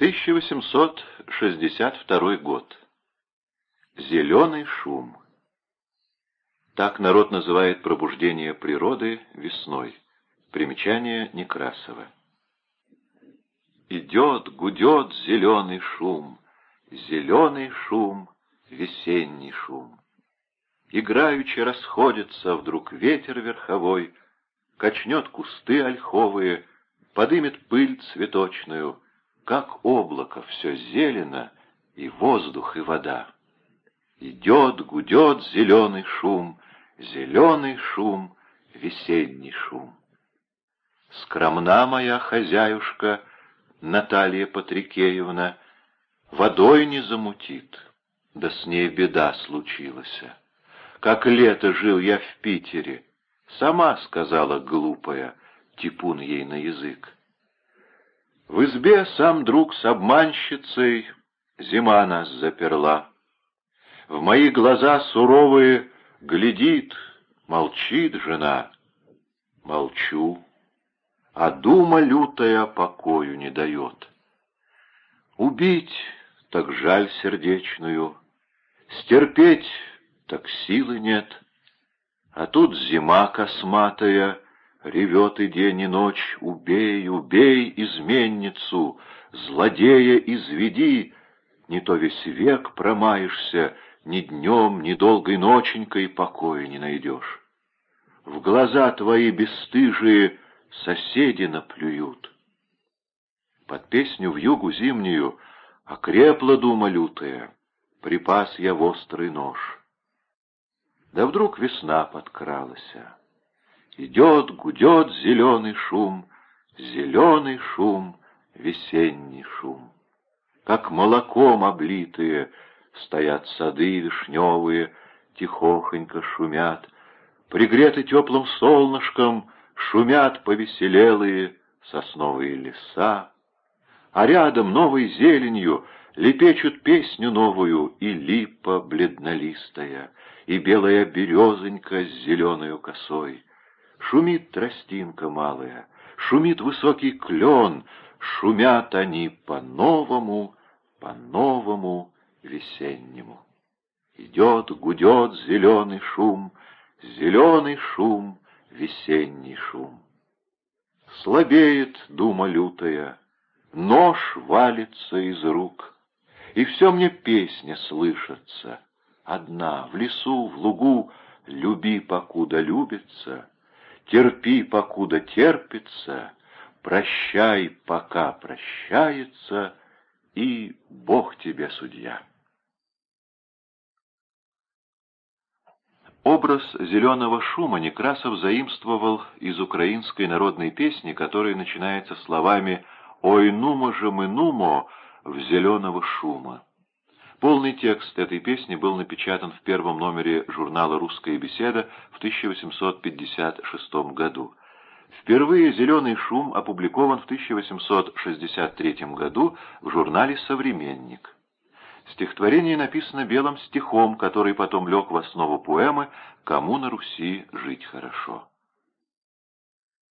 1862 год. Зеленый шум. Так народ называет пробуждение природы весной. Примечание Некрасова. Идет, гудет зеленый шум, зеленый шум, весенний шум. Играючи расходится вдруг ветер верховой, Качнет кусты ольховые, подымет пыль цветочную, Как облако все зелено, и воздух, и вода. Идет, гудет зеленый шум, зеленый шум, весенний шум. Скромна моя хозяюшка Наталья Патрикеевна, Водой не замутит, да с ней беда случилась. Как лето жил я в Питере, Сама сказала глупая, Типун ей на язык. В избе сам друг с обманщицей Зима нас заперла. В мои глаза суровые глядит, молчит жена. Молчу, а дума лютая покою не дает. Убить так жаль сердечную, стерпеть так силы нет. А тут зима косматая, ревет и день, и ночь, убей, убей изменницу, злодея изведи, не то весь век промаешься, ни днем, ни долгой ноченькой покоя не найдешь. В глаза твои бесстыжие соседи наплюют. Под песню в югу зимнюю окрепла дума лютая, припас я в острый нож. Да вдруг весна подкралась. Идет, гудет зеленый шум, зеленый шум, весенний шум. Как молоком облитые стоят сады вишневые, тихохонько шумят, Пригреты теплым солнышком шумят повеселелые сосновые леса, А рядом новой зеленью лепечут песню новую и липа бледнолистая, И белая березонька с зеленою косой. Шумит тростинка малая, шумит высокий клен, Шумят они по-новому, по-новому весеннему. Идет, гудет зеленый шум, зеленый шум, весенний шум. Слабеет дума лютая, нож валится из рук, И все мне песня слышится, одна, в лесу, в лугу, Люби, покуда любится, терпи, покуда терпится, Прощай, пока прощается, и Бог тебе судья. Образ зеленого шума Некрасов заимствовал из украинской народной песни, которая начинается словами «Ой, нумо же мы, нумо, в зеленого шума». Полный текст этой песни был напечатан в первом номере журнала «Русская беседа» в 1856 году. Впервые «Зеленый шум» опубликован в 1863 году в журнале «Современник». Стихотворение написано белым стихом, который потом лег в основу поэмы «Кому на Руси жить хорошо».